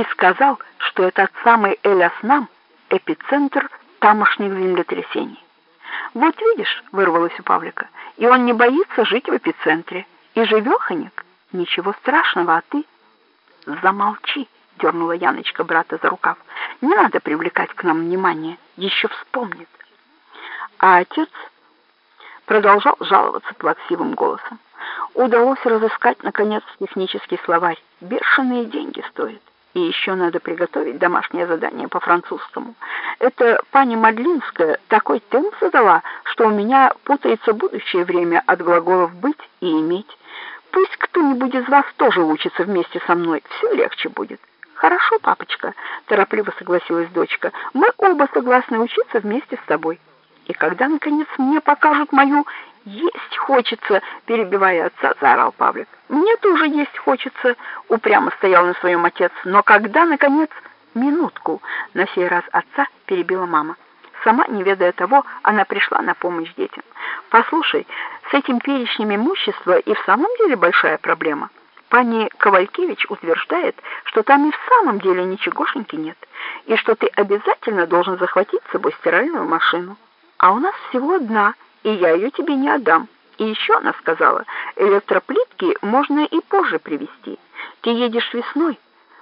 и сказал, что этот самый Эль-Аснам — эпицентр тамошних землетрясений. «Вот видишь», — вырвалось у Павлика, — «и он не боится жить в эпицентре. И живеханик, ничего страшного, а ты...» «Замолчи», — дернула Яночка брата за рукав. «Не надо привлекать к нам внимание, еще вспомнит». А отец продолжал жаловаться плаксивым голосом. Удалось разыскать, наконец, технический словарь. Бешеные деньги стоят. И еще надо приготовить домашнее задание по французскому. Это пани Мадлинская такой темп задала, что у меня путается будущее время от глаголов «быть» и «иметь». Пусть кто-нибудь из вас тоже учится вместе со мной, все легче будет. Хорошо, папочка, торопливо согласилась дочка. Мы оба согласны учиться вместе с тобой. И когда, наконец, мне покажут мою «Есть хочется!» — перебивая отца, заорал Павлик. «Мне тоже есть хочется!» — упрямо стоял на своем отец. «Но когда, наконец...» «Минутку!» — на сей раз отца перебила мама. Сама, не ведая того, она пришла на помощь детям. «Послушай, с этим перечнем имущества и в самом деле большая проблема. Пани Ковалькевич утверждает, что там и в самом деле ничегошеньки нет, и что ты обязательно должен захватить с собой стиральную машину. А у нас всего одна — и я ее тебе не отдам. И еще она сказала, электроплитки можно и позже привезти. Ты едешь весной,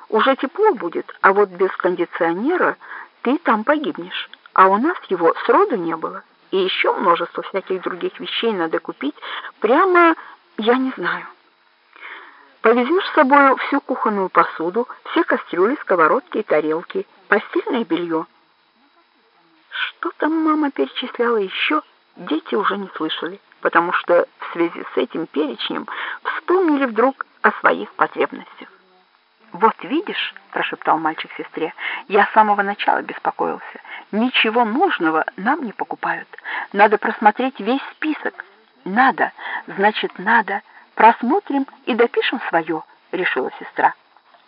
уже тепло будет, а вот без кондиционера ты там погибнешь. А у нас его сроду не было. И еще множество всяких других вещей надо купить. Прямо, я не знаю. Повезешь с собой всю кухонную посуду, все кастрюли, сковородки и тарелки, постельное белье. Что там мама перечисляла еще? Дети уже не слышали, потому что в связи с этим перечнем вспомнили вдруг о своих потребностях. «Вот видишь», — прошептал мальчик сестре, — «я с самого начала беспокоился. Ничего нужного нам не покупают. Надо просмотреть весь список. Надо, значит, надо. Просмотрим и допишем свое», — решила сестра.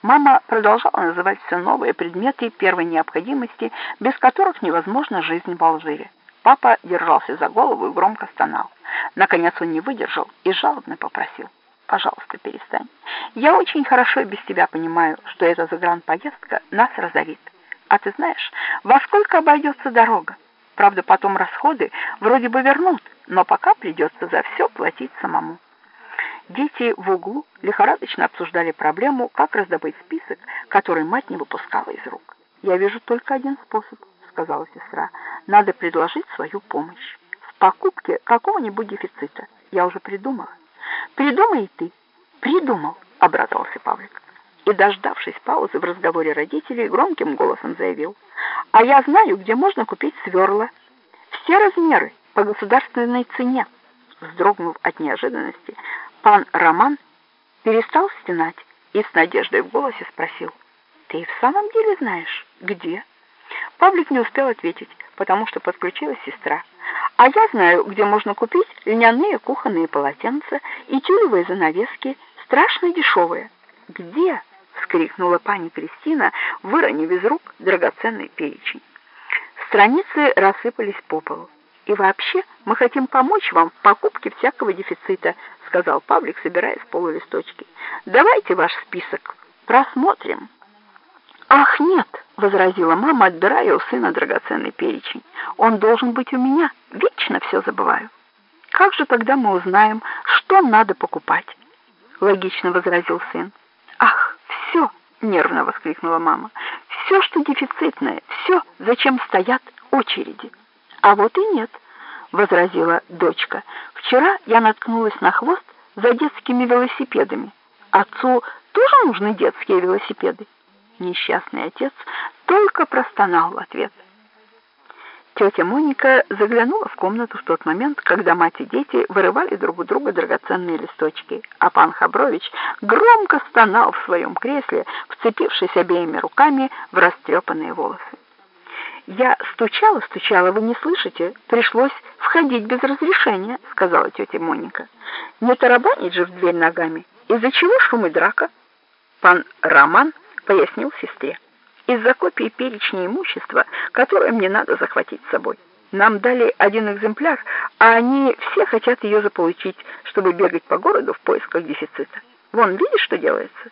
Мама продолжала называть все новые предметы первой необходимости, без которых невозможна жизнь в Алжире. Папа держался за голову и громко стонал. Наконец он не выдержал и жалобно попросил. «Пожалуйста, перестань. Я очень хорошо без тебя понимаю, что эта загранпоездка нас разорит. А ты знаешь, во сколько обойдется дорога? Правда, потом расходы вроде бы вернут, но пока придется за все платить самому». Дети в углу лихорадочно обсуждали проблему, как раздобыть список, который мать не выпускала из рук. «Я вижу только один способ», — сказала сестра надо предложить свою помощь в покупке какого-нибудь дефицита. Я уже придумала. Придумай и ты. Придумал, обрадовался Павлик. И, дождавшись паузы в разговоре родителей, громким голосом заявил. А я знаю, где можно купить сверла. Все размеры по государственной цене. Вздрогнув от неожиданности, пан Роман перестал стенать и с надеждой в голосе спросил. «Ты в самом деле знаешь, где?» Павлик не успел ответить потому что подключилась сестра. А я знаю, где можно купить льняные кухонные полотенца и тюлевые занавески, страшно дешевые. Где? вскрикнула пани Кристина, выронив из рук драгоценный перечень. Страницы рассыпались по полу. И вообще, мы хотим помочь вам в покупке всякого дефицита, сказал Павлик, собирая с пола листочки. Давайте ваш список просмотрим. Возразила мама, отбирая у сына драгоценный перечень. «Он должен быть у меня. Вечно все забываю». «Как же тогда мы узнаем, что надо покупать?» — логично возразил сын. «Ах, все!» — нервно воскликнула мама. «Все, что дефицитное, все, зачем стоят очереди». «А вот и нет», — возразила дочка. «Вчера я наткнулась на хвост за детскими велосипедами. Отцу тоже нужны детские велосипеды?» Несчастный отец только простонал в ответ. Тетя Моника заглянула в комнату в тот момент, когда мать и дети вырывали друг у друга драгоценные листочки, а пан Хабрович громко стонал в своем кресле, вцепившись обеими руками в растрепанные волосы. «Я стучала, стучала, вы не слышите? Пришлось входить без разрешения», — сказала тетя Моника. «Не тарабанить же в дверь ногами. Из-за чего шум и драка?» Пан Роман пояснил сестре. Из-за копии перечня имущества, которое мне надо захватить с собой. Нам дали один экземпляр, а они все хотят ее заполучить, чтобы бегать по городу в поисках дефицита. Вон, видишь, что делается?